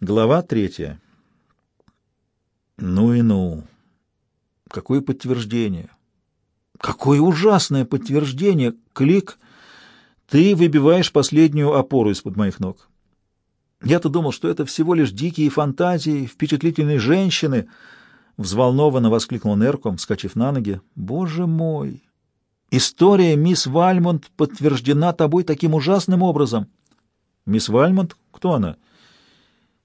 Глава третья. Ну и ну. Какое подтверждение. Какое ужасное подтверждение. Клик. Ты выбиваешь последнюю опору из-под моих ног. Я-то думал, что это всего лишь дикие фантазии впечатлительной женщины. Взволнованно воскликнул Нерком, вскочив на ноги. Боже мой! История мисс Вальмонт подтверждена тобой таким ужасным образом. Мисс Вальмонт? Кто она? —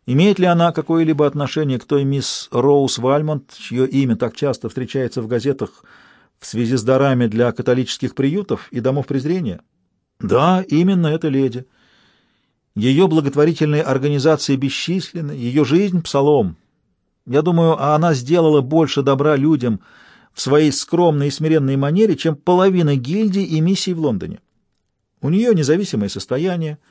Имеет ли она какое-либо отношение к той мисс Роуз Вальмонт, чье имя так часто встречается в газетах в связи с дарами для католических приютов и домов презрения? Да, именно эта леди. Ее благотворительные организации бесчисленны, ее жизнь — псалом. Я думаю, она сделала больше добра людям в своей скромной и смиренной манере, чем половина гильдий и миссий в Лондоне. У нее независимое состояние —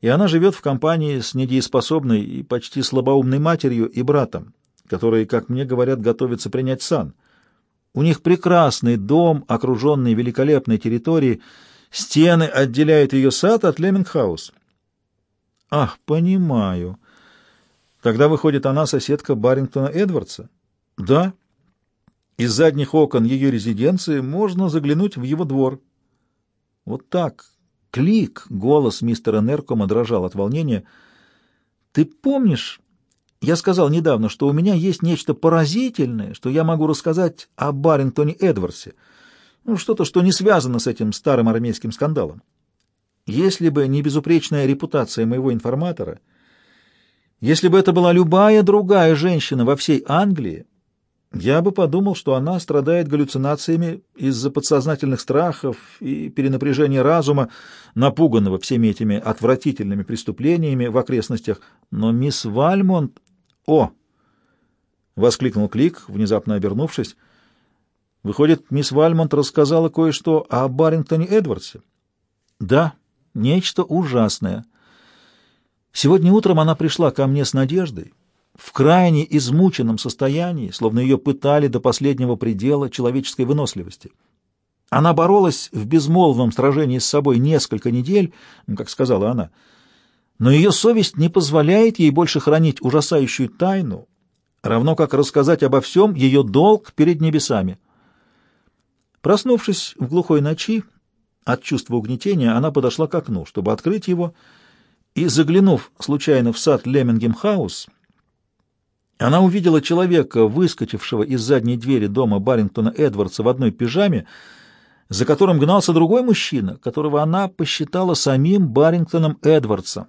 и она живет в компании с недееспособной и почти слабоумной матерью и братом, которые, как мне говорят, готовятся принять сан. У них прекрасный дом, окруженный великолепной территорией, стены отделяют ее сад от Лемингхаус. Ах, понимаю. Тогда выходит она соседка Барингтона Эдвардса? Да. Из задних окон ее резиденции можно заглянуть в его двор. Вот так, Клик! Голос мистера Неркома дрожал от волнения. Ты помнишь, я сказал недавно, что у меня есть нечто поразительное, что я могу рассказать о Барингтоне Эдвардсе. Ну, что-то, что не связано с этим старым армейским скандалом. Если бы не безупречная репутация моего информатора, если бы это была любая другая женщина во всей Англии, я бы подумал, что она страдает галлюцинациями из-за подсознательных страхов и перенапряжения разума, напуганного всеми этими отвратительными преступлениями в окрестностях. Но мисс Вальмонт... О! — воскликнул Клик, внезапно обернувшись. Выходит, мисс Вальмонт рассказала кое-что о Барингтоне Эдвардсе? Да, нечто ужасное. Сегодня утром она пришла ко мне с надеждой в крайне измученном состоянии, словно ее пытали до последнего предела человеческой выносливости. Она боролась в безмолвном сражении с собой несколько недель, ну, как сказала она, но ее совесть не позволяет ей больше хранить ужасающую тайну, равно как рассказать обо всем ее долг перед небесами. Проснувшись в глухой ночи от чувства угнетения, она подошла к окну, чтобы открыть его, и, заглянув случайно в сад Леммингем-хаус, она увидела человека, выскочившего из задней двери дома Барингтона Эдвардса в одной пижаме, за которым гнался другой мужчина, которого она посчитала самим Барингтоном Эдвардсом.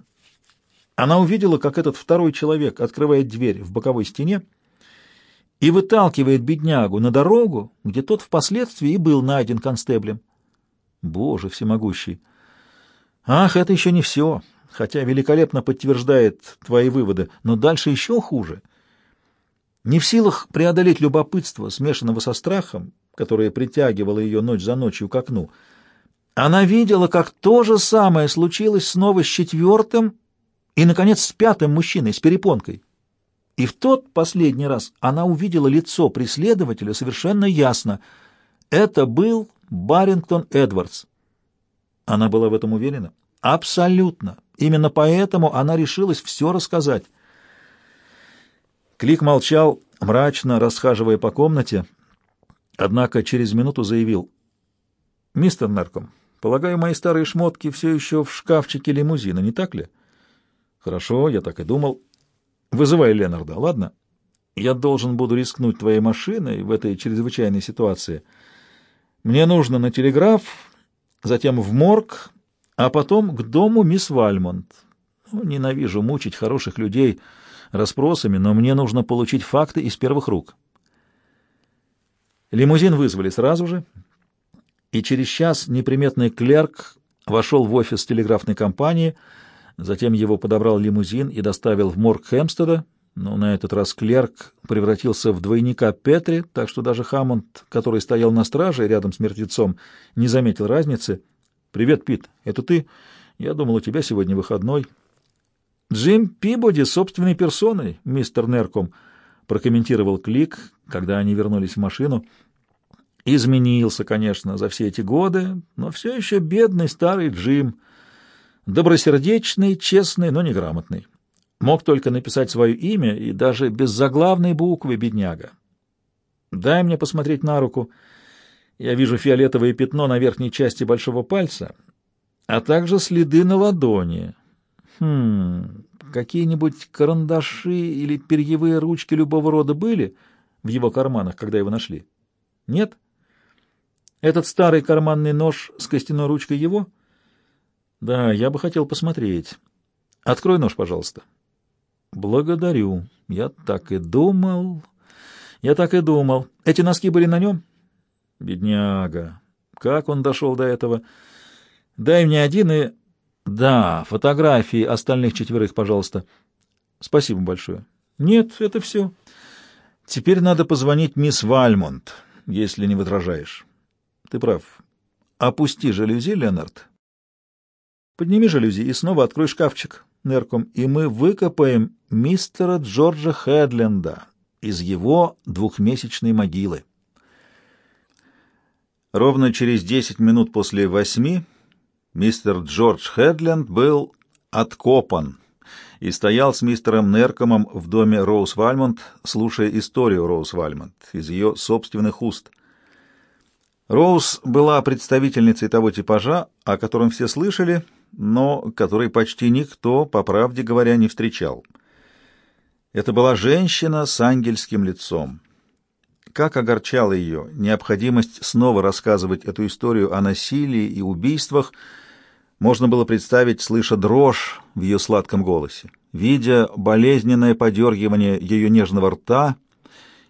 Она увидела, как этот второй человек открывает дверь в боковой стене и выталкивает беднягу на дорогу, где тот впоследствии и был найден констеблем. Боже всемогущий! Ах, это еще не все, хотя великолепно подтверждает твои выводы, но дальше еще хуже — не в силах преодолеть любопытство, смешанного со страхом, которое притягивало ее ночь за ночью к окну, она видела, как то же самое случилось снова с четвертым и, наконец, с пятым мужчиной, с перепонкой. И в тот последний раз она увидела лицо преследователя совершенно ясно. Это был Барингтон Эдвардс. Она была в этом уверена? Абсолютно. Именно поэтому она решилась все рассказать. Клик молчал, мрачно расхаживая по комнате, однако через минуту заявил. — Мистер Нарком, полагаю, мои старые шмотки все еще в шкафчике лимузина, не так ли? — Хорошо, я так и думал. — Вызывай Ленарда, ладно? Я должен буду рискнуть твоей машиной в этой чрезвычайной ситуации. Мне нужно на телеграф, затем в морг, а потом к дому мисс Вальмонт. Ненавижу мучить хороших людей — расспросами, но мне нужно получить факты из первых рук. Лимузин вызвали сразу же, и через час неприметный клерк вошел в офис телеграфной компании, затем его подобрал лимузин и доставил в морг Хемстеда, но на этот раз клерк превратился в двойника Петри, так что даже Хаммонд, который стоял на страже рядом с мертвецом, не заметил разницы. «Привет, Пит, это ты? Я думал, у тебя сегодня выходной». Джим Пибоди собственной персоной, мистер Нерком, прокомментировал Клик, когда они вернулись в машину. Изменился, конечно, за все эти годы, но все еще бедный старый Джим. Добросердечный, честный, но неграмотный. Мог только написать свое имя и даже без заглавной буквы, бедняга. Дай мне посмотреть на руку. Я вижу фиолетовое пятно на верхней части большого пальца, а также следы на ладони. Хм, какие-нибудь карандаши или перьевые ручки любого рода были в его карманах, когда его нашли? Нет? Этот старый карманный нож с костяной ручкой его? Да, я бы хотел посмотреть. Открой нож, пожалуйста. Благодарю. Я так и думал. Я так и думал. Эти носки были на нем? Бедняга. Как он дошел до этого? Дай мне один и... Да, фотографии остальных четверых, пожалуйста. Спасибо большое. Нет, это все. Теперь надо позвонить мисс Вальмонт, если не возражаешь. Ты прав. Опусти жалюзи, Ленард. Подними жалюзи и снова открой шкафчик, Нерком, и мы выкопаем мистера Джорджа Хедленда из его двухмесячной могилы. Ровно через десять минут после восьми мистер Джордж Хедленд был откопан и стоял с мистером Неркомом в доме Роуз Вальмонт, слушая историю Роуз Вальмонт из ее собственных уст. Роуз была представительницей того типажа, о котором все слышали, но который почти никто, по правде говоря, не встречал. Это была женщина с ангельским лицом. Как огорчала ее необходимость снова рассказывать эту историю о насилии и убийствах, можно было представить, слыша дрожь в ее сладком голосе, видя болезненное подергивание ее нежного рта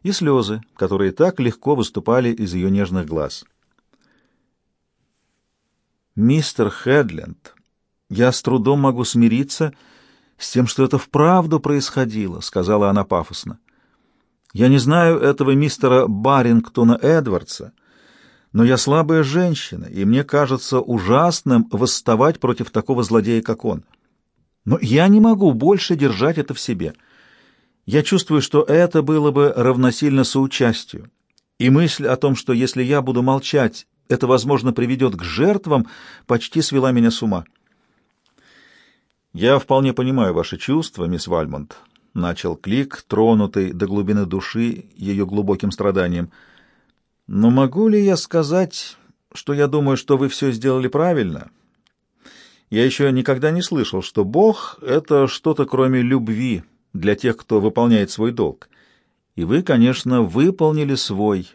и слезы, которые так легко выступали из ее нежных глаз. «Мистер Хедленд, я с трудом могу смириться с тем, что это вправду происходило», — сказала она пафосно. «Я не знаю этого мистера Барингтона Эдвардса, но я слабая женщина, и мне кажется ужасным восставать против такого злодея, как он. Но я не могу больше держать это в себе. Я чувствую, что это было бы равносильно соучастию. И мысль о том, что если я буду молчать, это, возможно, приведет к жертвам, почти свела меня с ума. «Я вполне понимаю ваши чувства, мисс Вальмонт», — начал Клик, тронутый до глубины души ее глубоким страданием. «Но могу ли я сказать, что я думаю, что вы все сделали правильно? Я еще никогда не слышал, что Бог — это что-то кроме любви для тех, кто выполняет свой долг. И вы, конечно, выполнили свой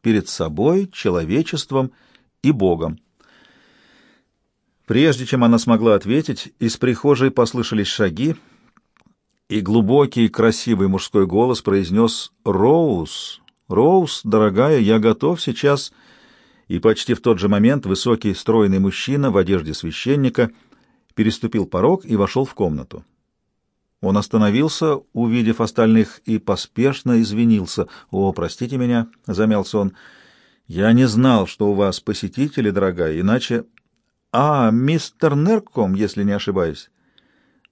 перед собой, человечеством и Богом». Прежде чем она смогла ответить, из прихожей послышались шаги, и глубокий, красивый мужской голос произнес «Роуз, Роуз, дорогая, я готов сейчас...» И почти в тот же момент высокий, стройный мужчина в одежде священника переступил порог и вошел в комнату. Он остановился, увидев остальных, и поспешно извинился. «О, простите меня», — замялся он, — «я не знал, что у вас посетители, дорогая, иначе «А, мистер Нерком, если не ошибаюсь».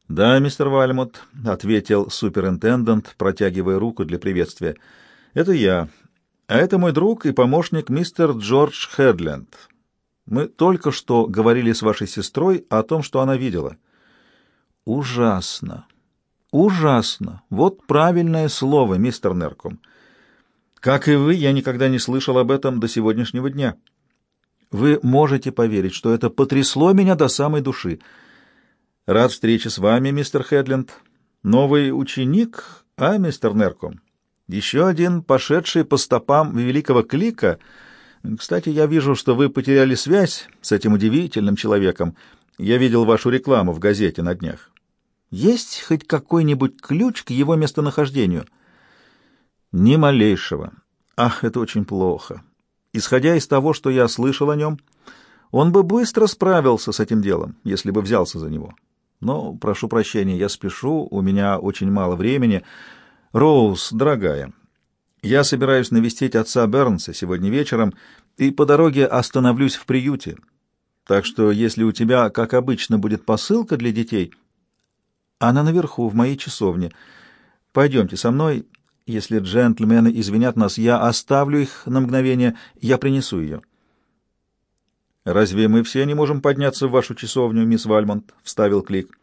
«Да, мистер Вальмут», — ответил суперинтендант, протягивая руку для приветствия. «Это я. А это мой друг и помощник мистер Джордж Хедленд. Мы только что говорили с вашей сестрой о том, что она видела». «Ужасно! Ужасно! Вот правильное слово, мистер Нерком. Как и вы, я никогда не слышал об этом до сегодняшнего дня». Вы можете поверить, что это потрясло меня до самой души. Рад встрече с вами, мистер Хедленд. Новый ученик, а, мистер Нерком? Еще один, пошедший по стопам великого клика. Кстати, я вижу, что вы потеряли связь с этим удивительным человеком. Я видел вашу рекламу в газете на днях. Есть хоть какой-нибудь ключ к его местонахождению? Ни малейшего. Ах, это очень плохо. Исходя из того, что я слышал о нем, он бы быстро справился с этим делом, если бы взялся за него. Но, прошу прощения, я спешу, у меня очень мало времени. Роуз, дорогая, я собираюсь навестить отца Бернса сегодня вечером и по дороге остановлюсь в приюте. Так что, если у тебя, как обычно, будет посылка для детей, она наверху, в моей часовне. Пойдемте со мной, если джентльмены извинят нас, я оставлю их на мгновение, я принесу ее. «Разве мы все не можем подняться в вашу часовню, мисс Вальмонт?» — вставил Клик.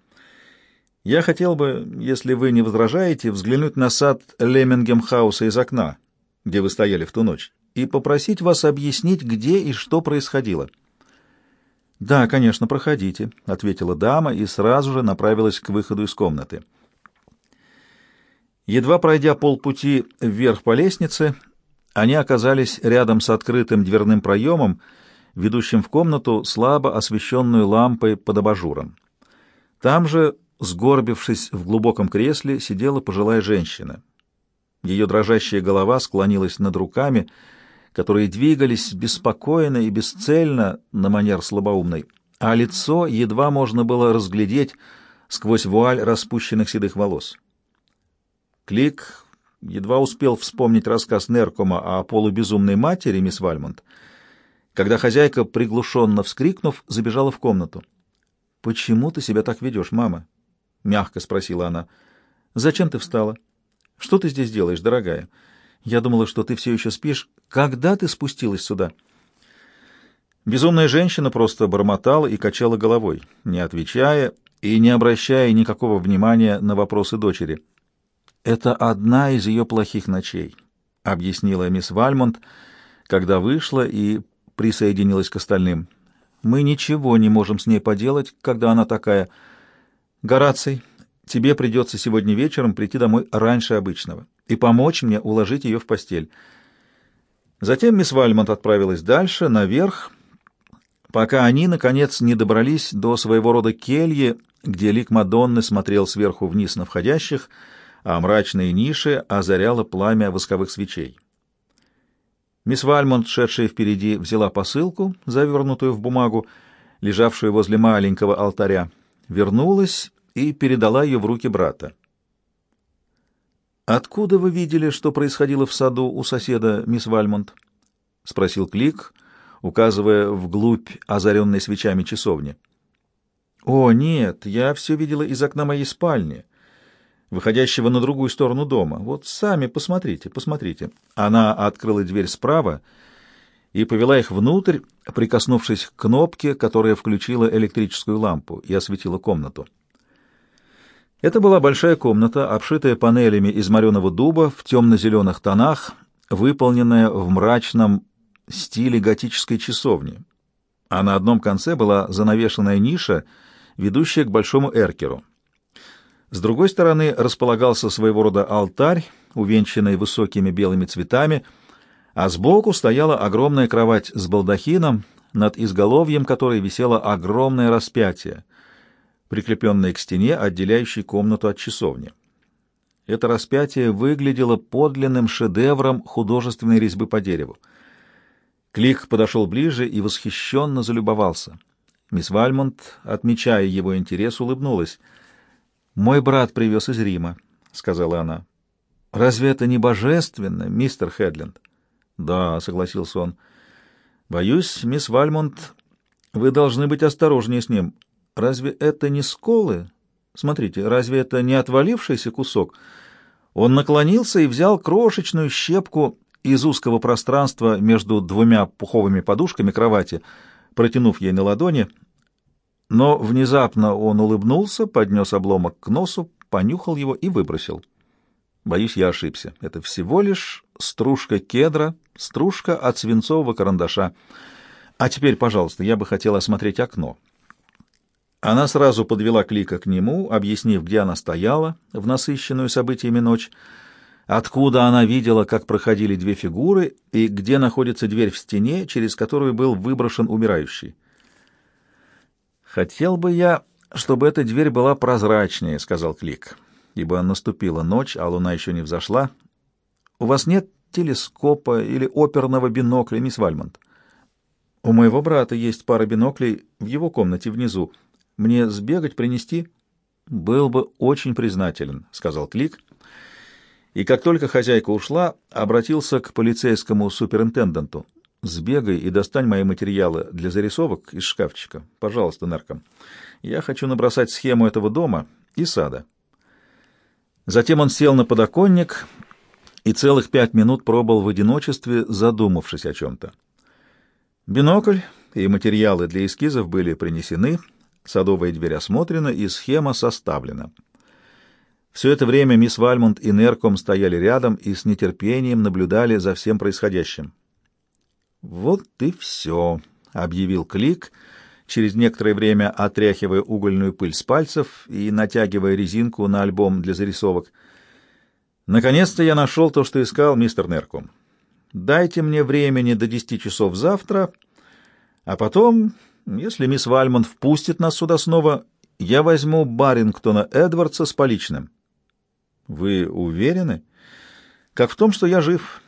Я хотел бы, если вы не возражаете, взглянуть на сад Леммингем-хауса из окна, где вы стояли в ту ночь, и попросить вас объяснить, где и что происходило. «Да, конечно, проходите», — ответила дама и сразу же направилась к выходу из комнаты. Едва пройдя полпути вверх по лестнице, они оказались рядом с открытым дверным проемом, ведущим в комнату, слабо освещенную лампой под абажуром. Там же, сгорбившись в глубоком кресле, сидела пожилая женщина. Ее дрожащая голова склонилась над руками, которые двигались беспокойно и бесцельно на манер слабоумной, а лицо едва можно было разглядеть сквозь вуаль распущенных седых волос. Клик едва успел вспомнить рассказ Неркома о полубезумной матери, мисс Вальмонт, когда хозяйка, приглушенно вскрикнув, забежала в комнату. «Почему ты себя так ведешь, мама?» — мягко спросила она. «Зачем ты встала? Что ты здесь делаешь, дорогая? Я думала, что ты все еще спишь. Когда ты спустилась сюда?» Безумная женщина просто бормотала и качала головой, не отвечая и не обращая никакого внимания на вопросы дочери. «Это одна из ее плохих ночей», — объяснила мисс Вальмонт, когда вышла и присоединилась к остальным. «Мы ничего не можем с ней поделать, когда она такая. Гораций, тебе придется сегодня вечером прийти домой раньше обычного и помочь мне уложить ее в постель». Затем мисс Вальмонт отправилась дальше, наверх, пока они, наконец, не добрались до своего рода кельи, где лик Мадонны смотрел сверху вниз на входящих — а мрачные ниши озаряло пламя восковых свечей. Мисс Вальмонт, шедшая впереди, взяла посылку, завернутую в бумагу, лежавшую возле маленького алтаря, вернулась и передала ее в руки брата. «Откуда вы видели, что происходило в саду у соседа, мисс Вальмонт?» — спросил Клик, указывая вглубь озаренной свечами часовни. «О, нет, я все видела из окна моей спальни выходящего на другую сторону дома. Вот сами посмотрите, посмотрите. Она открыла дверь справа и повела их внутрь, прикоснувшись к кнопке, которая включила электрическую лампу и осветила комнату. Это была большая комната, обшитая панелями из мореного дуба в темно-зеленых тонах, выполненная в мрачном стиле готической часовни. А на одном конце была занавешенная ниша, ведущая к большому эркеру. С другой стороны располагался своего рода алтарь, увенчанный высокими белыми цветами, а сбоку стояла огромная кровать с балдахином, над изголовьем которой висело огромное распятие, прикрепленное к стене, отделяющей комнату от часовни. Это распятие выглядело подлинным шедевром художественной резьбы по дереву. Клик подошел ближе и восхищенно залюбовался. Мисс Вальмонт, отмечая его интерес, улыбнулась — «Мой брат привез из Рима», — сказала она. «Разве это не божественно, мистер Хедленд?» «Да», — согласился он. «Боюсь, мисс Вальмонт, вы должны быть осторожнее с ним. Разве это не сколы? Смотрите, разве это не отвалившийся кусок?» Он наклонился и взял крошечную щепку из узкого пространства между двумя пуховыми подушками кровати, протянув ей на ладони — но внезапно он улыбнулся, поднес обломок к носу, понюхал его и выбросил. Боюсь, я ошибся. Это всего лишь стружка кедра, стружка от свинцового карандаша. А теперь, пожалуйста, я бы хотела осмотреть окно. Она сразу подвела Клика к нему, объяснив, где она стояла в насыщенную событиями ночь, откуда она видела, как проходили две фигуры, и где находится дверь в стене, через которую был выброшен умирающий. «Хотел бы я, чтобы эта дверь была прозрачнее», — сказал Клик, ибо наступила ночь, а луна еще не взошла. «У вас нет телескопа или оперного бинокля, мисс Вальмонт?» «У моего брата есть пара биноклей в его комнате внизу. Мне сбегать, принести?» «Был бы очень признателен», — сказал Клик. И как только хозяйка ушла, обратился к полицейскому суперинтенденту. Сбегай и достань мои материалы для зарисовок из шкафчика. Пожалуйста, нарком. Я хочу набросать схему этого дома и сада. Затем он сел на подоконник и целых пять минут пробыл в одиночестве, задумавшись о чем-то. Бинокль и материалы для эскизов были принесены, садовая дверь осмотрена и схема составлена. Все это время мисс Вальмонт и Нерком стояли рядом и с нетерпением наблюдали за всем происходящим. «Вот и все», — объявил Клик, через некоторое время отряхивая угольную пыль с пальцев и натягивая резинку на альбом для зарисовок. «Наконец-то я нашел то, что искал, мистер Нерком. Дайте мне времени до десяти часов завтра, а потом, если мисс Вальмонт впустит нас сюда снова, я возьму Барингтона Эдвардса с поличным». Вы уверены? Как в том, что я жив.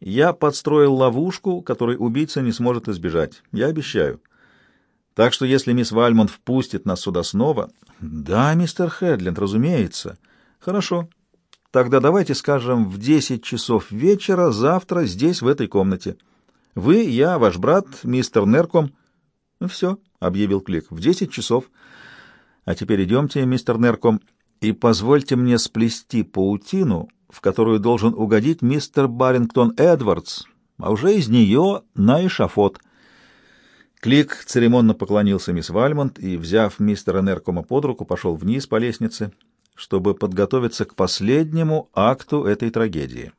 Я подстроил ловушку, которой убийца не сможет избежать. Я обещаю. Так что если мисс Вальмонт впустит нас сюда снова... Да, мистер Хедленд, разумеется. Хорошо. Тогда давайте скажем в десять часов вечера завтра здесь, в этой комнате. Вы, я, ваш брат, мистер Нерком. Ну, все, — объявил Клик, — в десять часов. А теперь идемте, мистер Нерком, — и позвольте мне сплести паутину, в которую должен угодить мистер Барингтон Эдвардс, а уже из нее на эшафот. Клик церемонно поклонился мисс Вальмонт и, взяв мистера Неркома под руку, пошел вниз по лестнице, чтобы подготовиться к последнему акту этой трагедии.